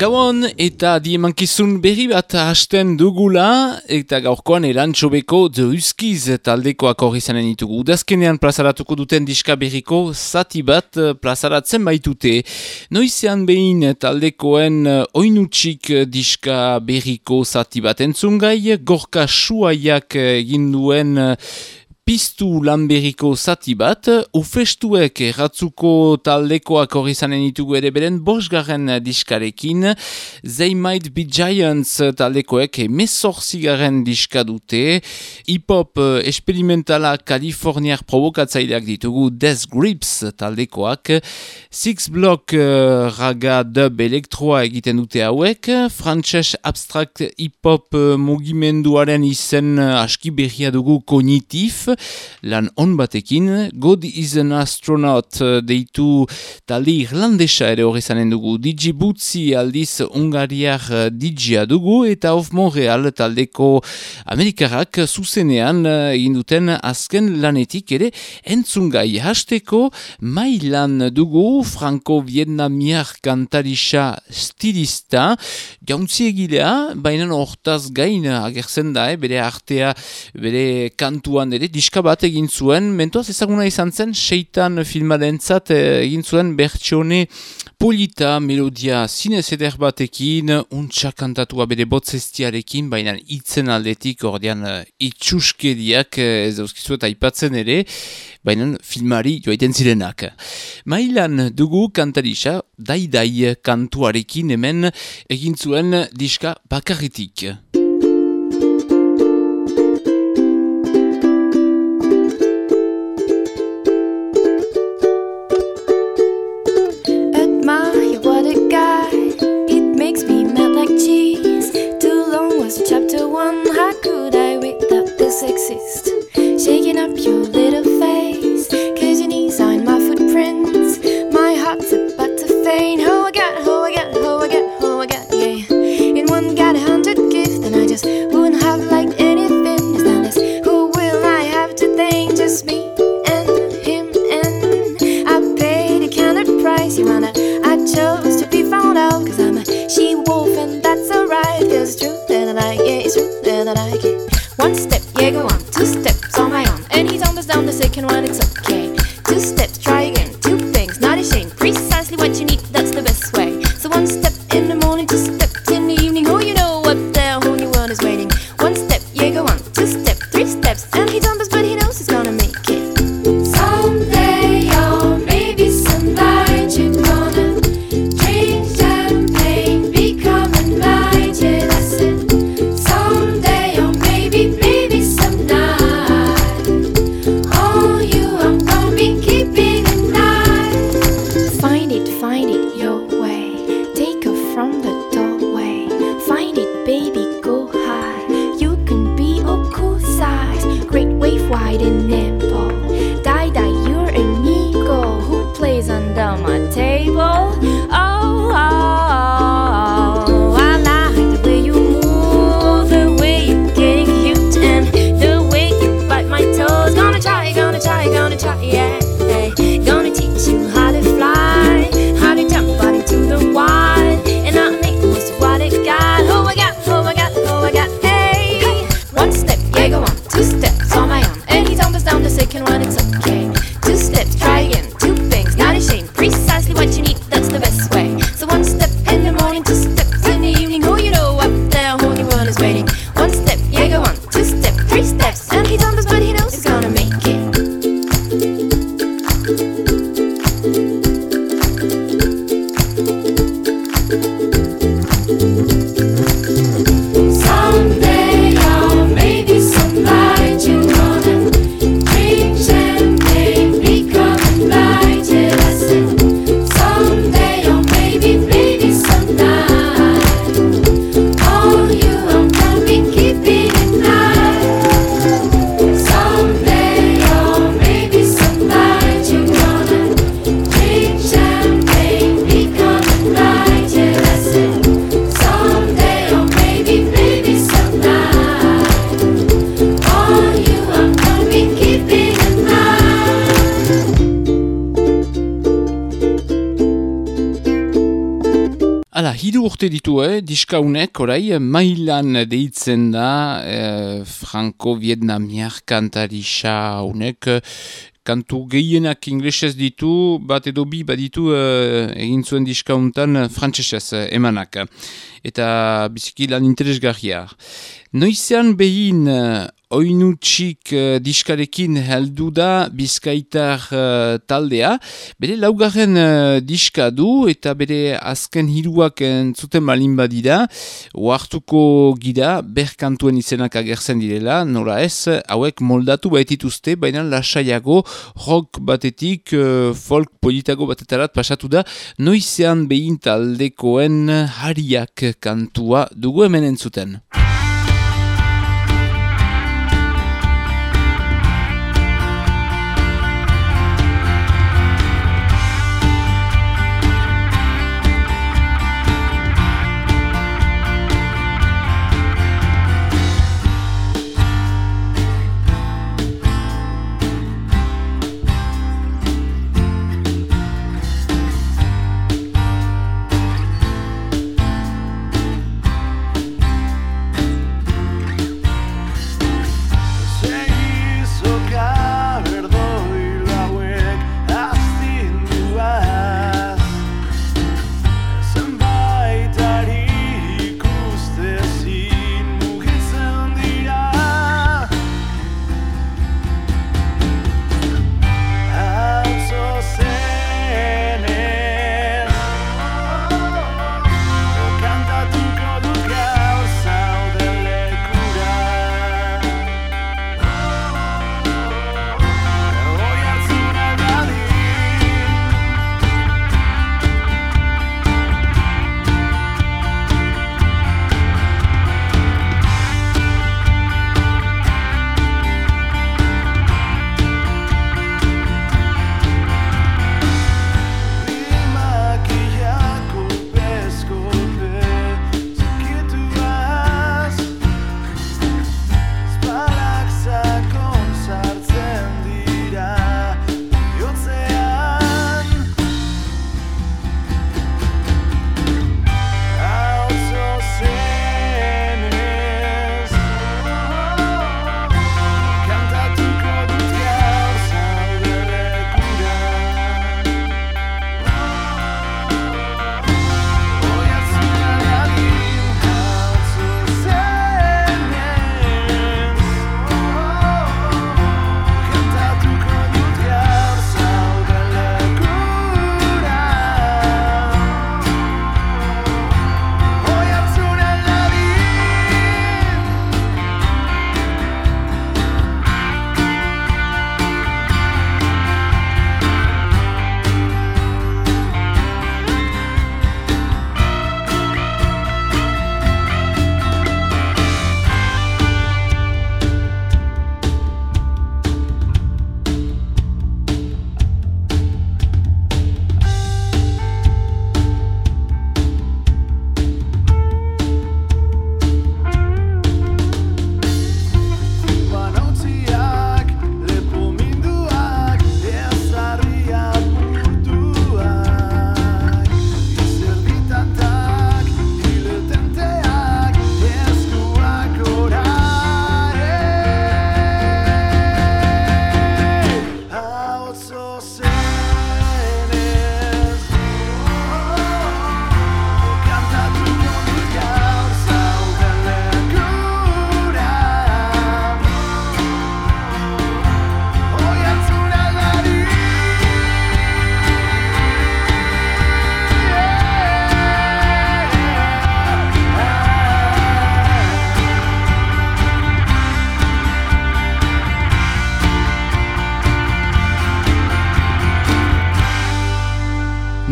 Gauan eta diemankizun berri bat hasten dugula eta gaurkoan elantxobeko The Huskies taldekoak hori zanen ditugu. Udazkenean plazaratuko duten diska berriko zati bat plazaratzen baitute. Noizean behin taldekoen oinutsik diska berriko zati bat entzungai, gorka suaiak egin duen piztu lanberiko zati bat, ufestuek erratzuko taldekoak hori zanen ditugu ere beren bosgarren diskarekin, They Might Be Giants taldekoek emezortzigaren diska dute, hip-hop experimentala kaliforniak provokatzaileak ditugu Death Grips taldekoak, Six Block uh, raga dub elektroa egiten dute hauek, frantses abstract hip-hop mugimenduaren izen aski berria dugu kognitif, lan on batekin, God is an astronaut deitu talde irlandesa ere hori zanen dugu, DJ Butzi aldiz ungariar DJa dugu, eta of Montreal taldeko amerikarrak zuzenean egin duten azken lanetik ere entzungai. Hasteko mailan dugu franco-vietnamiar kantarisa stilista. Jauntzi egilea, baina hortaz gain agertzen da, eh, bere artea, bere kantuan ere, diska bat egin zuen, mentoaz ezaguna izan zen, seitan filmarentzat egin zuen bertsione polita melodia zinez eder batekin, untsa kantatua bere botzestiarekin, baina itzen aldetik ordean itxuskediak ez dauzkizu eta aipatzen ere, baina filmari joaiten zirenak. Mailan dugu kantarisa, daidai kantuarekin hemen egin zuen diska bakarritik. Ditu, eh? diskaunek, orai, mailan deitzen da, eh, franco-vietnamiar kantarisa unek, kantu gehienak inglesez ditu, bat edo bi baditu uh, egin zuen diskauntan frantzesez uh, emanak. Eta biziki lan interesgarria. Noizean behin oinutxik uh, diskarekin heldu da bizkaitar uh, taldea. Bere laugarren uh, diska du eta bere azken hiruak entzuten malin badida. Oartuko gira berkantuen izenak agertzen direla. Nola ez, hauek moldatu baitituzte, baina lasaiago rock batetik uh, folk politago batetarat pasatu da. Noizean behin taldekoen hariak kantua dugu hemen entzuten.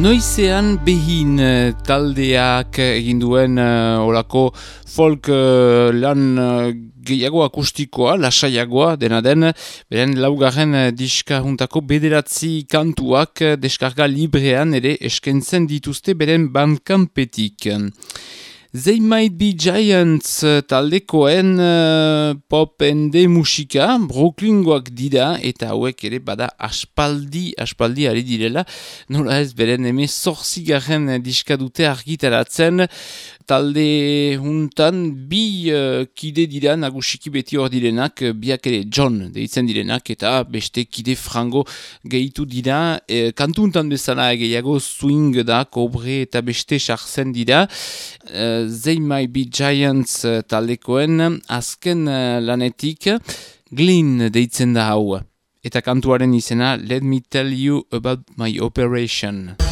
Noizean behin eh, taldeak egin duen uh, olako folk uh, lan gehiago akustikoa, lasaiagoa dena den, beren laugarren diska juntako bederatzi kantuak deskarga librean ere eskentzen dituzte beren bankampetik. They Might Be Giants uh, taldekoen uh, pop ende musika, Brooklyngoak dira, eta hauek ere bada aspaldi, aspaldi ari direla, nola ez beren eme zorzigaren diska dute argitaratzen, talde huntan bi uh, kide dira nagusiki beti hor direnak, biak ere John deitzen direnak, eta beste kide frango gehitu dira, e, kantuntan bezala gehiago swing da, kobre eta beste sartzen dira, uh, They Might Be Giants taldekoen azken uh, lanetik Glyn deitzen da hau. Eta kantuaren izena Let Me Tell You About My Operation.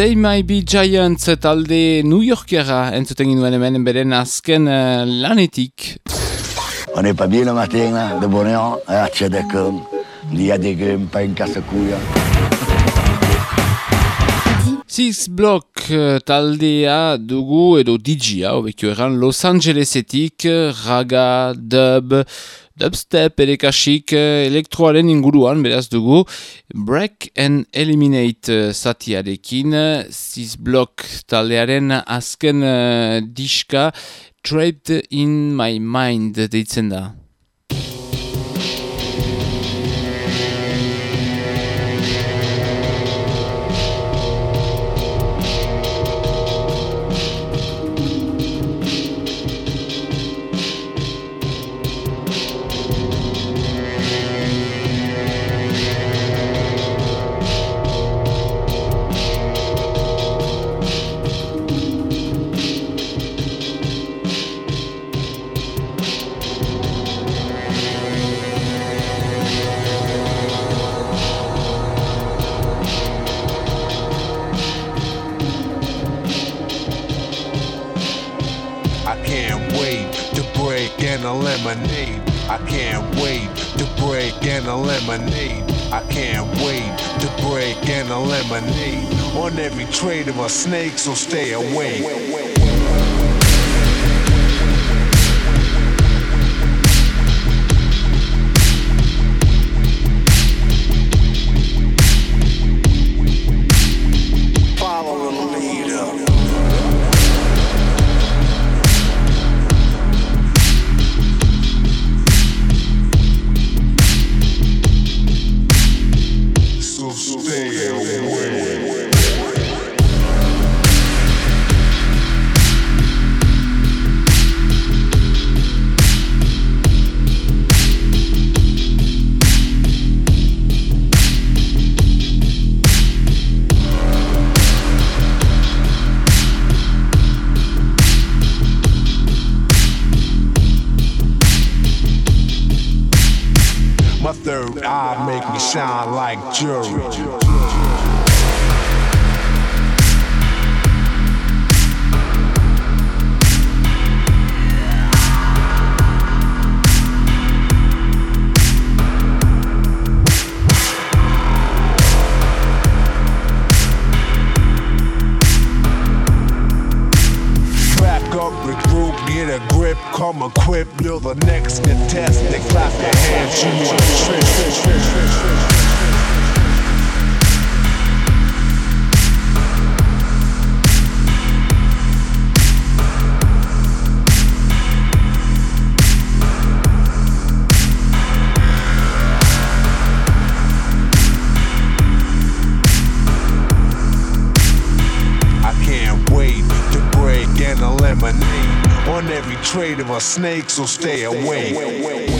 They Might Be Giants talde New Yorkera entzuten ginuen hemen beren azken uh, lanetik. On n'est pas bien le matin, là, de bonne heure, à Tchadakon. Il y a des grumes, pas une casse-couille. Six Block uh, taldea dugu edo DJ-a, hobekio erran Los Angelesetik, raga, dub, dubstep ere kasik, uh, elektroaren inguruan, beraz dugu, Break and Eliminate uh, zatiarekin, Six Block taldearen azken uh, diska, Trapped in My Mind deitzen da. And eliminate. I can't wait to break and eliminate. I can't wait to break and eliminate on every trait of a snake, so stay away. Shine like jury. Come equipped, you're the next contestant. They clap your hands, you want to on every trait of a snake, so stay away.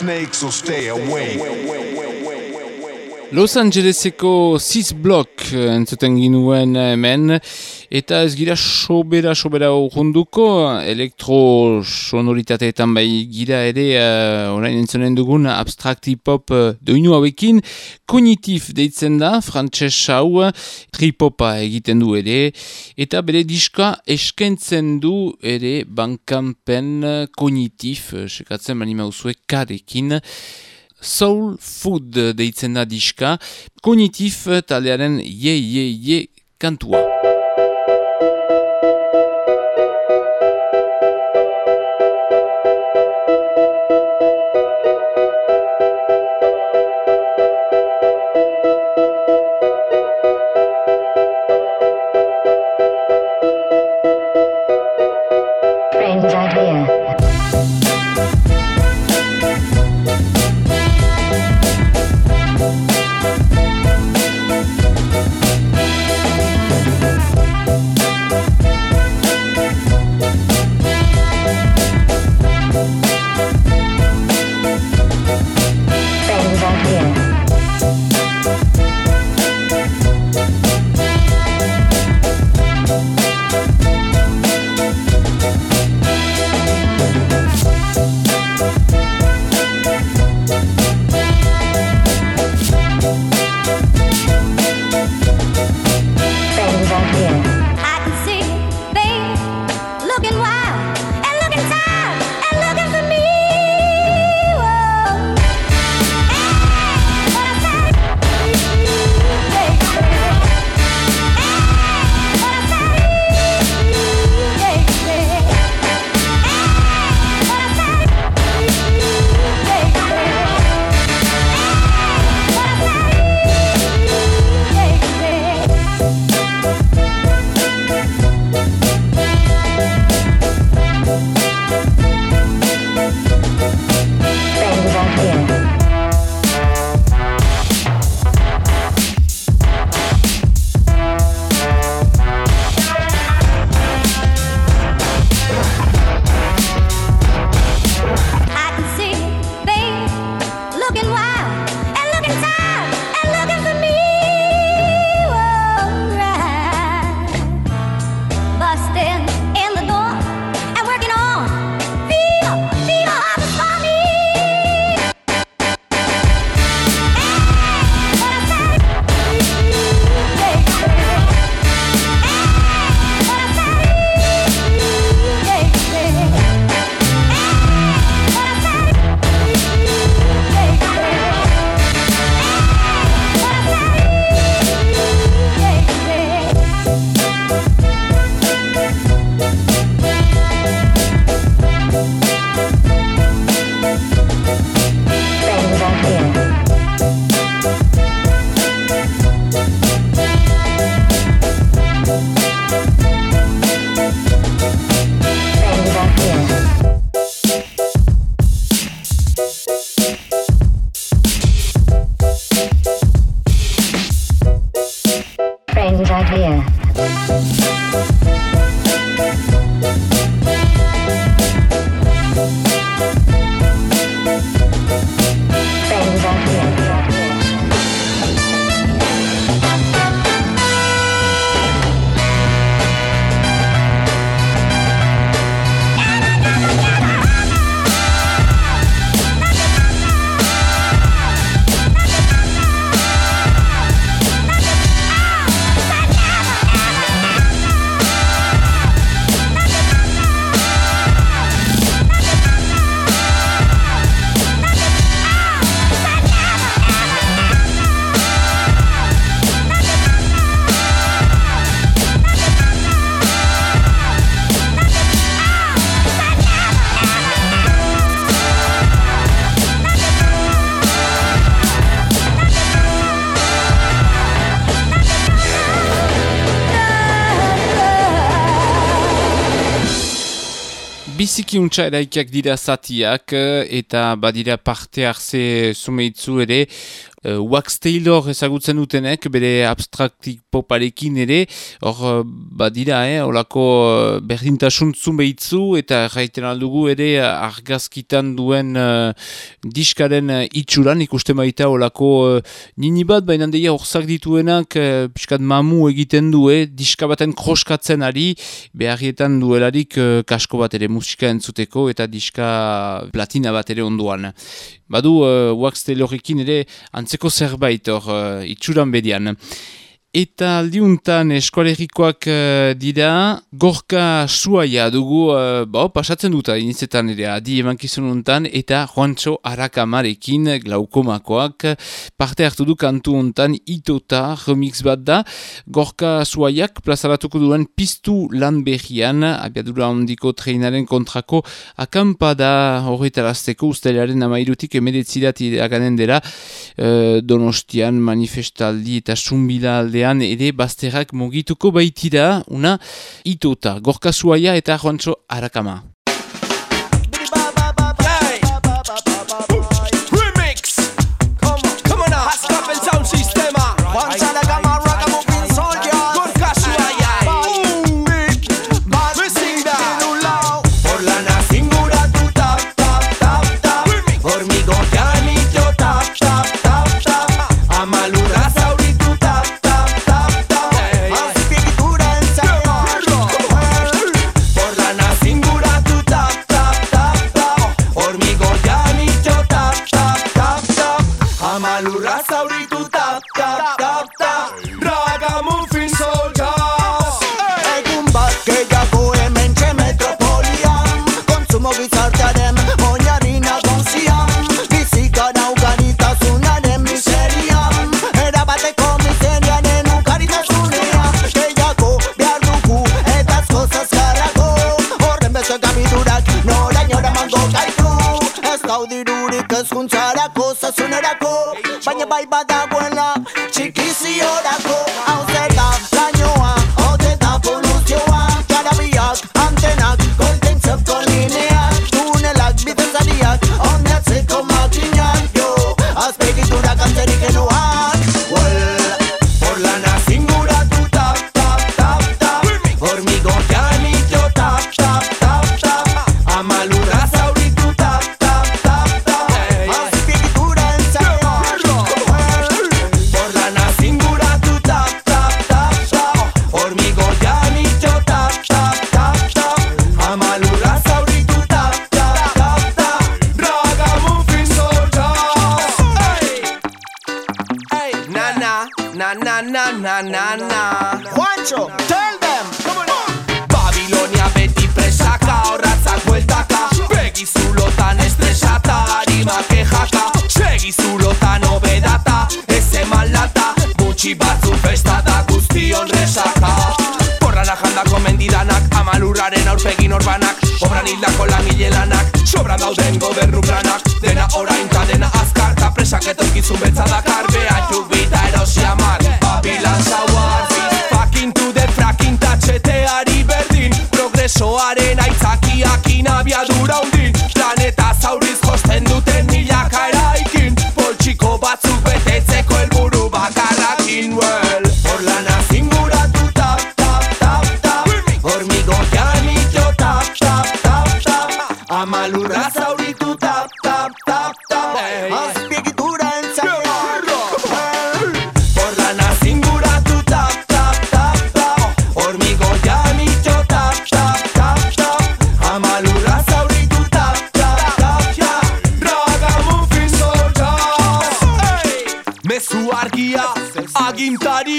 trait of a snake, so stay away. Los Angeleseko Sis Block eh, entzuten ginuen hemen, eta ez gira sobera sobera urrunduko, elektro sonoritateetan bai gira ere, uh, orain entzunen dugun abstract hip-hop uh, doinu hauekin, kognitif deitzen da, frantses hau, tripopa egiten du ere, eta bere diska eskentzen du ere bankanpen eh, kognitif, eh, sekatzen bani mauzue karekin, Soul Food deitzen da diska, kognitif taldearen ye ye ye kantua. Biziki untsa eraikiak dira zatiak eta badira parte hartze zumeitzu ere uh, Wax Taylor ezagutzen dutenek bere abstraktik poparekin ere hor uh, badira eh, olako uh, berdintasun zumeitzu eta jaiten aldugu ere argazkitan duen uh, diskaren uh, itxuran ikusten baita olako uh, nini bat baina deia horzak dituenak uh, piskat mamu egiten du eh, diska baten kroskatzen ari beharrietan duelarik uh, kasko bat ere musika entzuteko eta diska platina bat ere onduan. Badu uh, Wax Taylorekin ere antzeko zerbait hor uh, itxuran bedian. Eta aldiuntan eskualerikoak uh, dira, gorka suaia dugu, uh, bo, pasatzen duta inizetan ere adi emankizun untan, eta Juancho Arakamarekin glaukomakoak parte hartu du kantu untan itota remix bat da, gorka suaiak plazaratuko duen piztu lan behian, abiadura ondiko treinaren kontrako akampada horretarazteko ustelaren amairutik emeretzidat aganen dela uh, donostian manifestaldi eta sumbila alde aldean ere bazterrak mugituko baitira una itota, gorka zuaia eta joantzo harakama. sunara cosa Baina bai badagoela.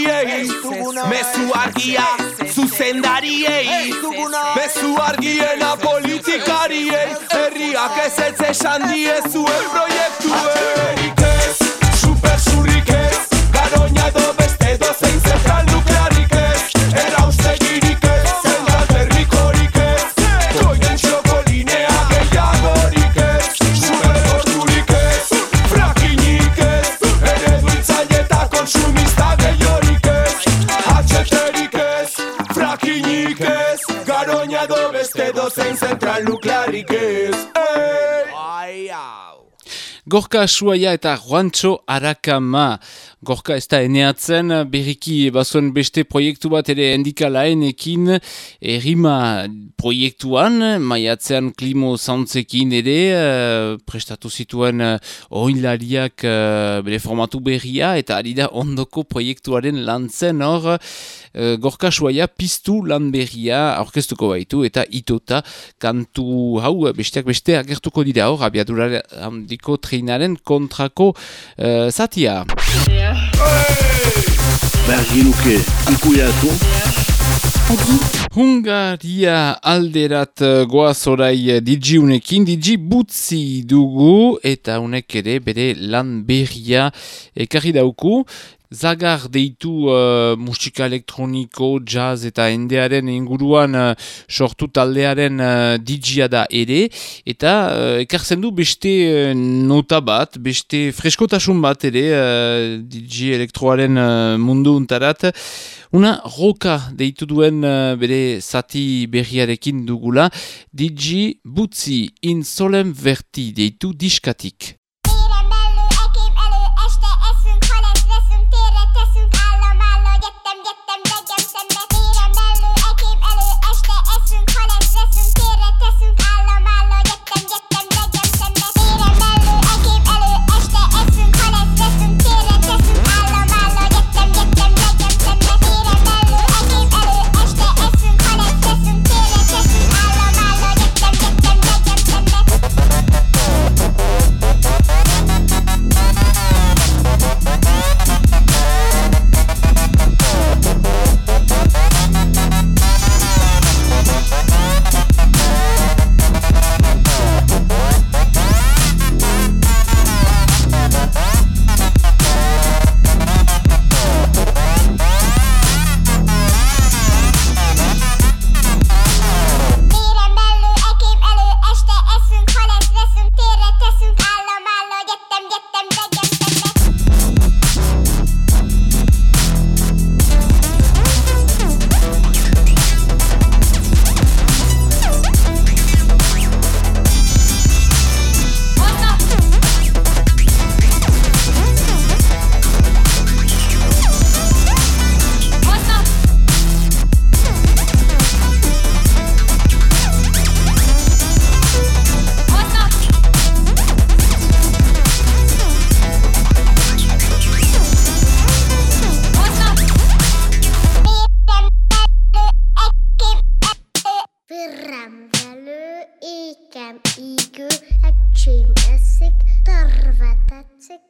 Agintariei Mezu argia zuzendariei. Mezu argiena politikariei. Herriak ez ez esan diezuen proiektuei. Ez, super zurrik ez Garoña do beste dozein zentral beste dozein zentral nuklearik ez hau Gorka Suaia eta Juancho Arakama. Gorka ez da eneatzen, berriki bazuen beste proiektu bat ere endikalaenekin errima proiektuan, maiatzean klimo zantzekin ere, eh, prestatu zituen uh, oinlariak uh, bere formatu berria, eta ari da ondoko proiektuaren lantzen hor, uh, Gorka Suaia piztu lan berria aurkeztuko baitu, eta itota kantu hau besteak beste agertuko dira hor, abiadura handiko treinaren kontrako uh, zatia. Bergi nuke ikuiatu. Hungaria alderat uh, goaz orai uh, digi unekin, digi butzi dugu eta unek ere bere lan berria ekarri dauku. Zagar deitu uh, musika elektroniko, jazz eta endearen inguruan uh, sortu taldearen uh, digia da ere. Eta uh, ekartzen du beste uh, nota bat, beste freskotasun bat ere uh, digi elektroaren uh, mundu untarat. Una roka deitu duen uh, bere zati berriarekin dugula, digi butzi in solem verti deitu diskatik. Kékem ígő, ecsém eszik, törve tetszik.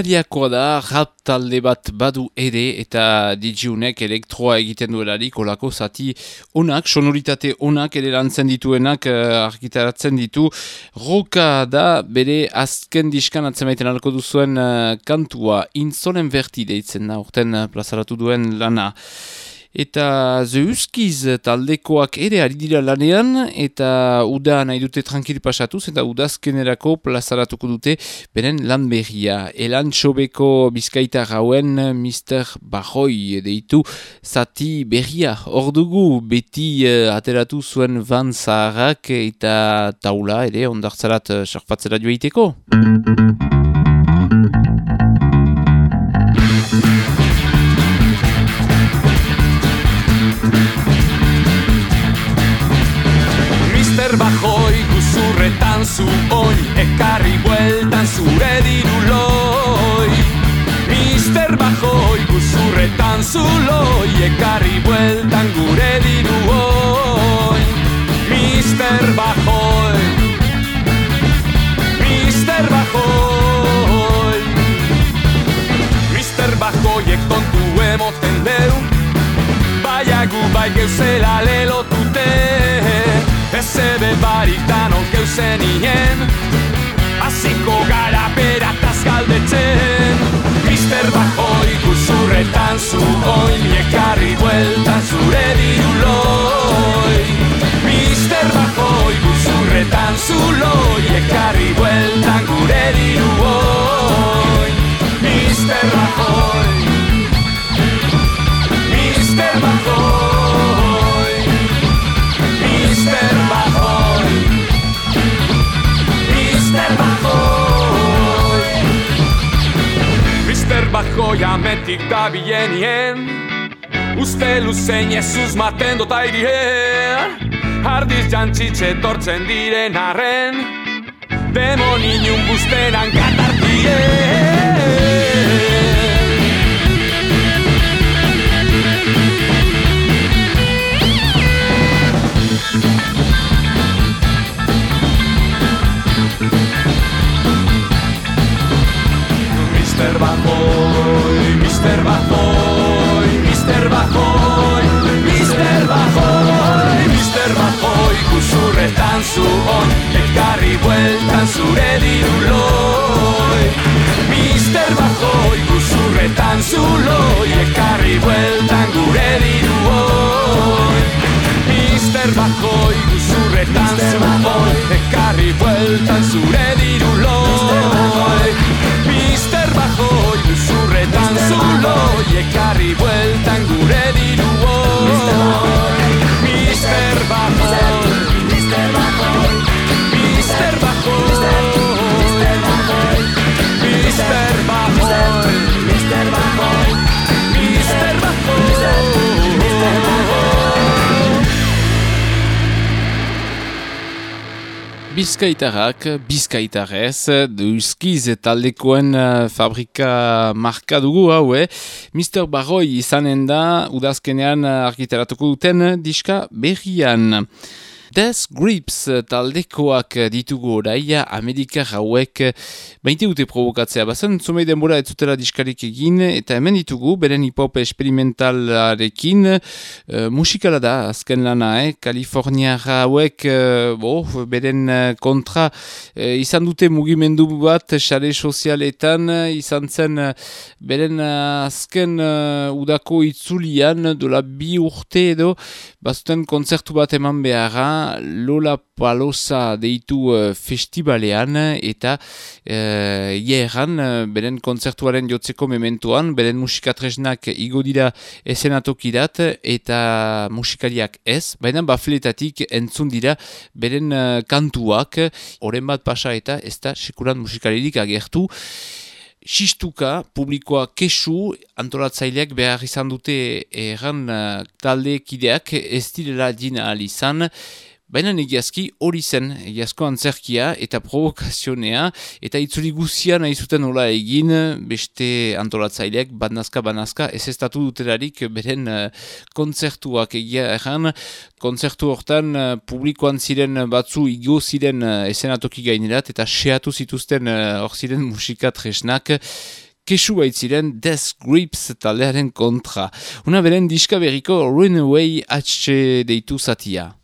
Ungariakoa da, rap talde bat badu ere eta digiunek elektroa egiten duelarik olako zati onak, sonoritate onak ere lantzen dituenak uh, argitaratzen ditu. Roka da bere azken diskan atzemaiten alko duzuen uh, kantua inzonen verti deitzen da, orten uh, plazaratu duen lana eta zeuskiz taldekoak ere ari dira lanean eta uda nahi dute tranquil pasatuz eta udazkenerako plazaratuko dute beren lan berria. Elan txobeko bizkaita gauen Mr. Bajoi deitu zati berria. Hor dugu beti uh, ateratu zuen van zaharrak eta taula ere ondartzarat uh, sarpatzera joiteko. Mister Bajoi guzurretan zu oin Ekarri bueltan zure diruloi Mister Bajoi guzurretan zu loi Ekarri bueltan gure diruoi Mister Bajoi Mister Bajoi Mister Bajoiek tontu emoten deu. Baina gu bai geuzela lelotute Ez ebe baritan geuzen ien Aziko gara berataz galdetzen. Mister Bajoi guzurretan zu Bajoi ametik da bienien. Uste luzein ezuz maten dota irien Ardiz jantzitxe tortzen diren arren. Demoninun buzteran katartien Mister Bajoy, Mister Bajoy, Mister Bajoy, Mister Bajoy, Mister Bajoy, guzurretan zu on, ekarri bueltan zure diruloi. Mister Bajoy, guzurretan zu loi, ekarri bueltan gure diruoi. Mister Bajoy, guzurretan zu on, ekarri bueltan zure diruloi. Mister Bajoy, guzurretan zuloi, ekarri bueltan gure diruoi. Mister Bajoy, Mister Bajoy, Bizkaitarrak, bizkaitarrez, duizkiz taldekoen uh, fabrika marka dugu hau, eh? Mr. Barroi izanen da, udazkenean uh, argitaratuko duten diska berrian. Death Grips taldekoak ditugu oraia Amerikar hauek baite dute provokatzea bazen, zumei denbora ez zutela diskarik egin eta hemen ditugu beren hip-hop experimentalarekin uh, musikala da azken lana, eh? Kaliforniar hauek uh, bo, beren uh, kontra uh, izan dute mugimendu bat sare sozialetan izan zen uh, beren azken udako itzulian dola bi urte edo bazuten kontzertu bat eman beharra Lola Palosa deitu uh, festibalean eta uh, ieran uh, beren kontzertuaren jotzeko mementoan, beren musikatresnak igo dira esenatokidat eta musikariak ez, baina bafletatik entzun dira beren uh, kantuak, oren bat pasa eta ez da sekuran musikaririk agertu. Xistuka, publikoa kesu, antolatzaileak behar izan dute erran talde kideak ez direla dina izan, Baina egiazki hori zen, egiazko antzerkia eta provokazionea, eta itzuli guzia nahi zuten hola egin, beste antolatzaileak, banazka, banazka, ez ez duterarik beren uh, kontzertuak egia erran, kontzertu hortan uh, publikoan ziren batzu igo ziren uh, esenatoki gainerat, eta seatu zituzten hor ziren musika tresnak, kesu baitziren Death Grips taldearen kontra. Una beren diska berriko Runaway HC deitu zatia.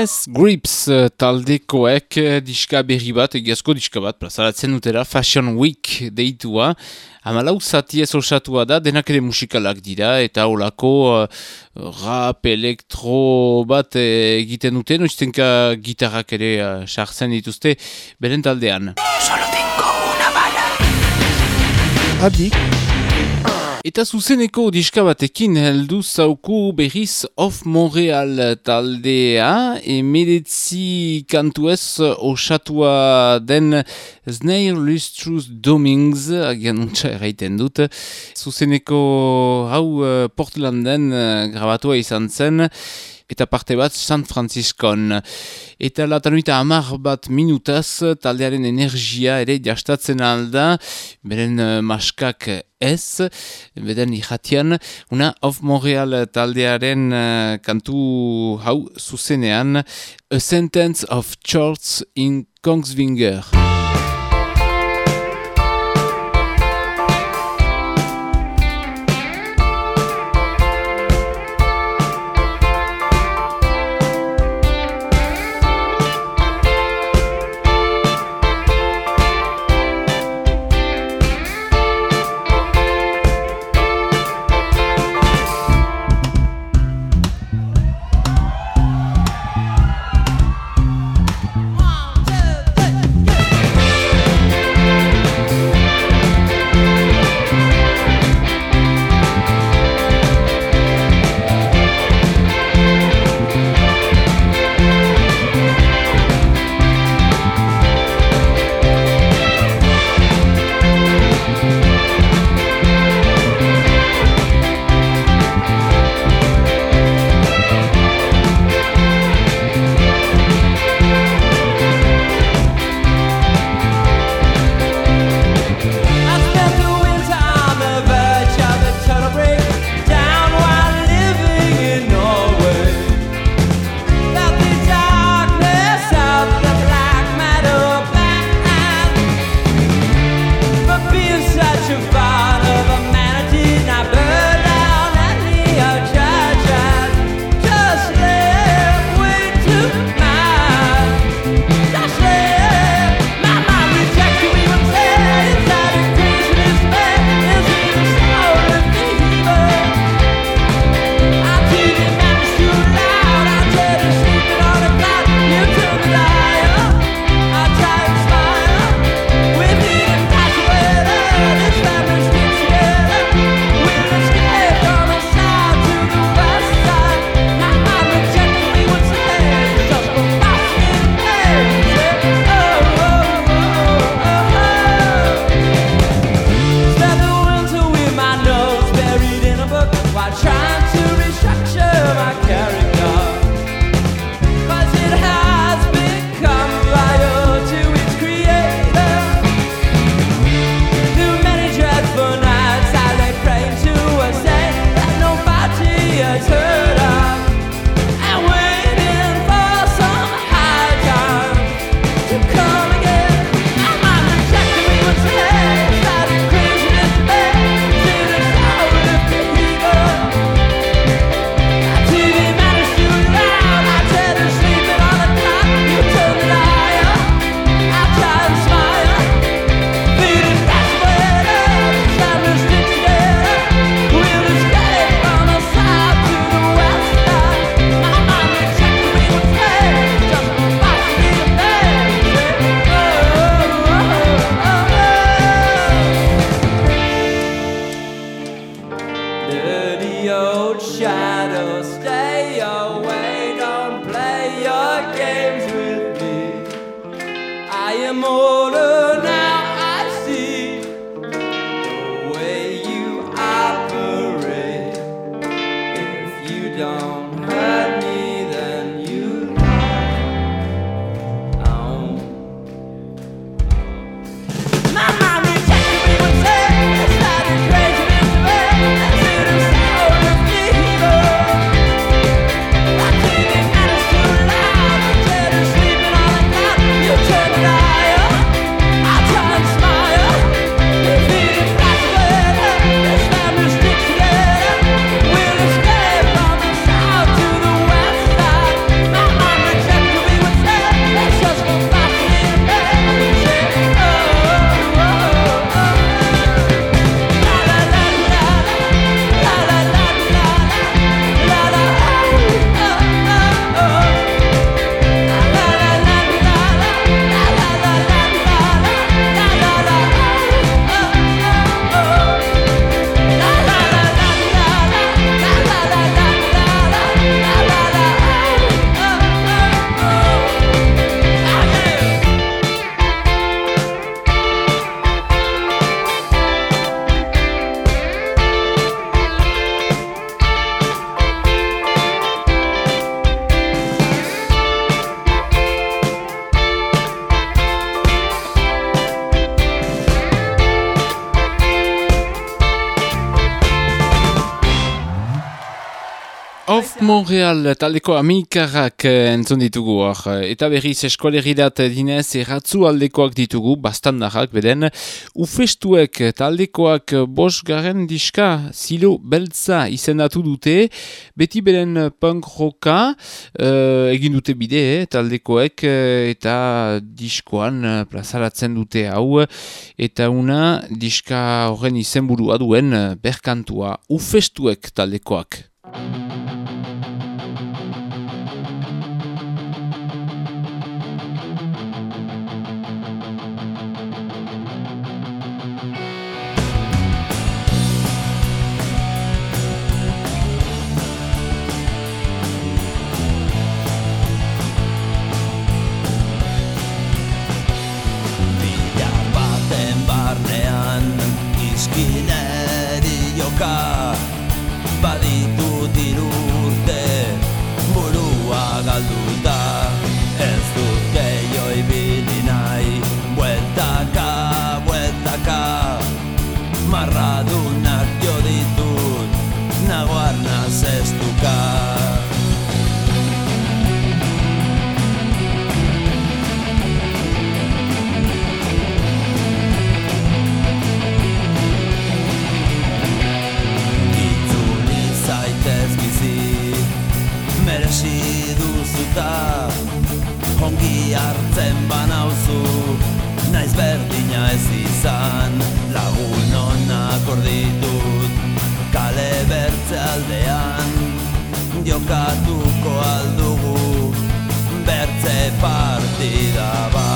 Less Grips eh, taldekoek eh, diska berri bat, egiazko diska bat, plazaratzen dutera Fashion Week deitua. Amalau zati ez osatua da, denak ere musikalak dira, eta olako uh, eh, rap, elektro bat egiten dute, noiztenka gitarrak ere uh, dituzte, beren taldean. Solo tengo una bala. Adik. Eta zuzeneko diska batekin heldu zauku berriz of Montreal taldea. Emedetzi kantuez osatua den Snail Lustrous Domings agian untsa erraiten dut. Zuzeneko hau eh, Portlanden eh, grabatua izan zen eta parte bat San Franciscon. Eta latanuita amar bat minutaz, taldearen energia ere jastatzen alda, beren uh, maskak ez, beden ihatian, una of Montreal taldearen uh, kantu hau zuzenean, A Sentence of Charles in Kongsvinger. Montreal taldeko amikarrak eh, entzun ditugu hor. Eta berriz eskoleridat dinez erratzu aldekoak ditugu, bastandarrak beden. Ufestuek taldekoak bos garen diska zilo beltza izendatu dute. Beti beren punk rocka uh, egin dute bide eh, taldekoek eta diskoan plazaratzen dute hau. Eta una diska horren izenburua duen berkantua ufestuek taldekoak. Ez izan Lagun onak orditut Kale bertze aldean Jokatuko aldugu Bertze partida bat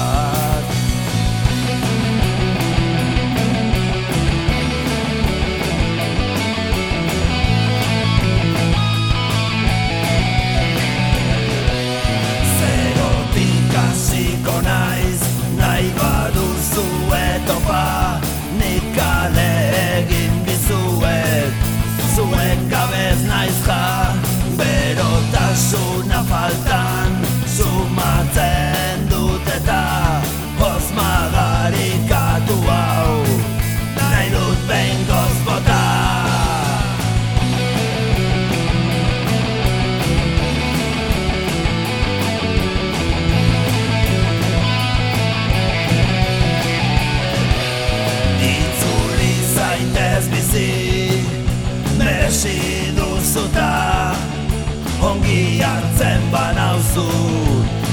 Ongi hartzen banauzu.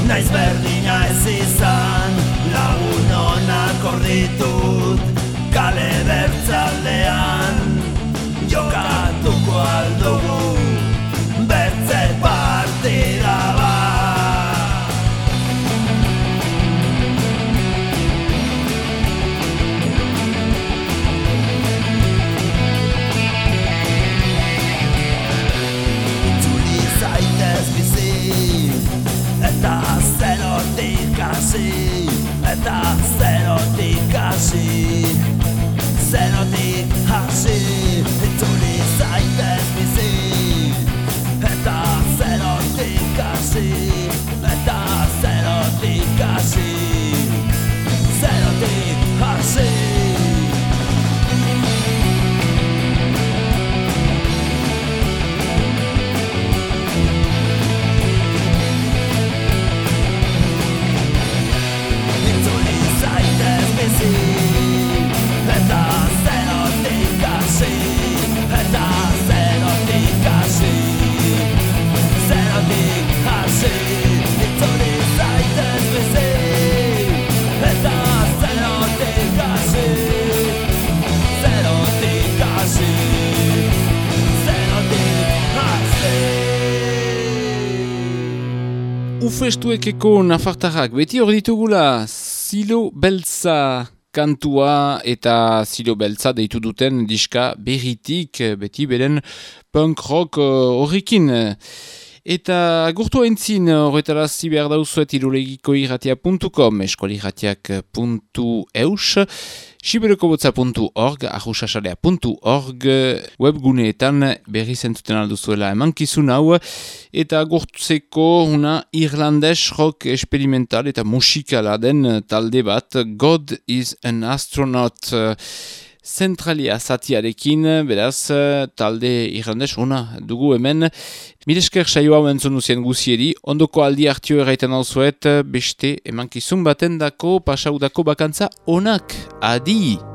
Naiz berdina ez izan Lagun onak orditut Ufestuekeko nafartarrak beti hor ditugula Silo Beltza kantua eta Silo Beltza deitu duten diska berritik beti beren punk rock eh, horrekin. Eta gurtu entzin horretara ziber dauzuet irulegiko irratia.com eskoliratiak.eus siberokobotza.org ahusasalea.org webguneetan berri zentzuten alduzuela emankizun hau eta gurtzeko una irlandes rock experimental eta musikala den talde bat God is an astronaut zentralia zatiarekin, beraz, talde irrandez, ona dugu hemen, Milesker saio hau entzun duzien guzieri, ondoko aldi hartio erraiten alzuet, beste emankizun baten dako, pasaudako bakantza onak! Adi.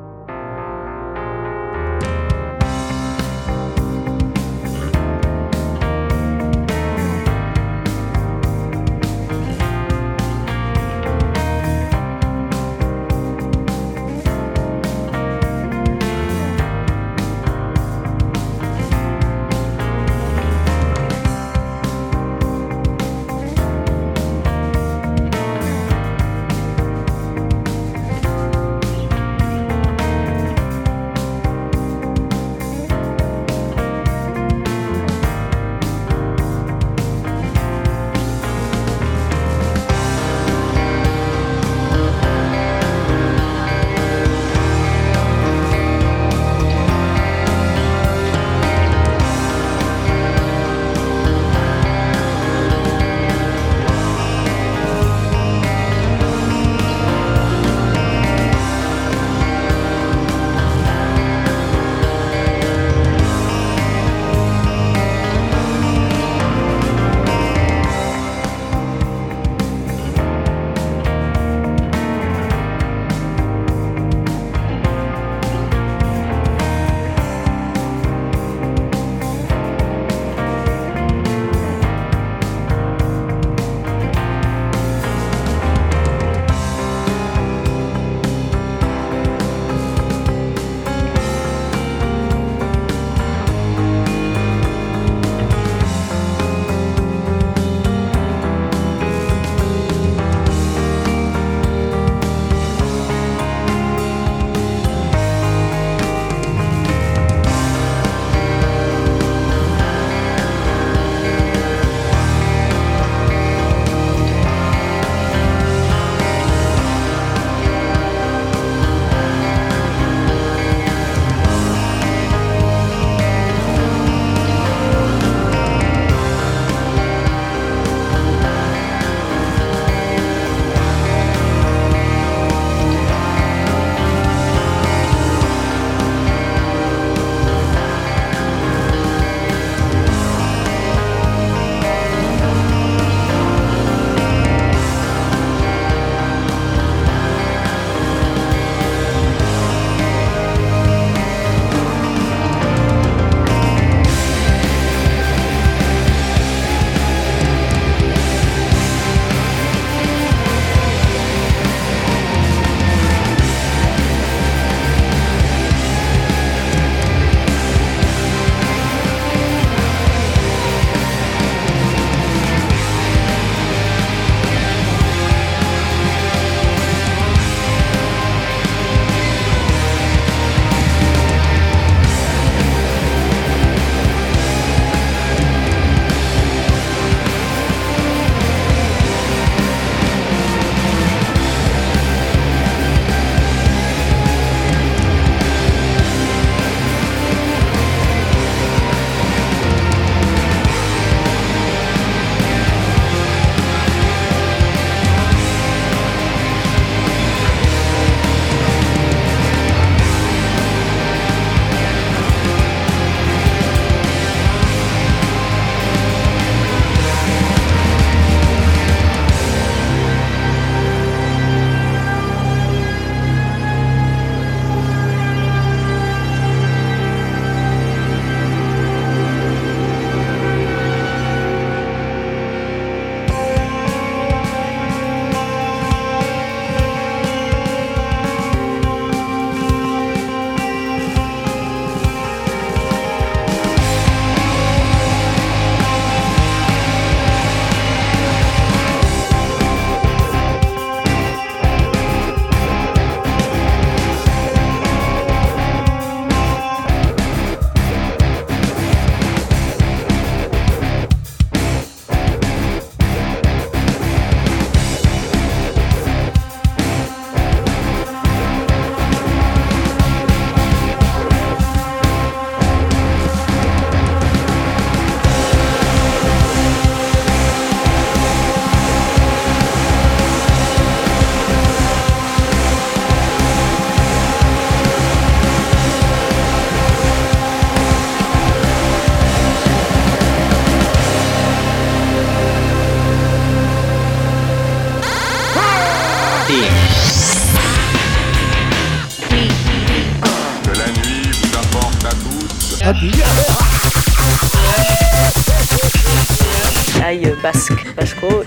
Basque, basco,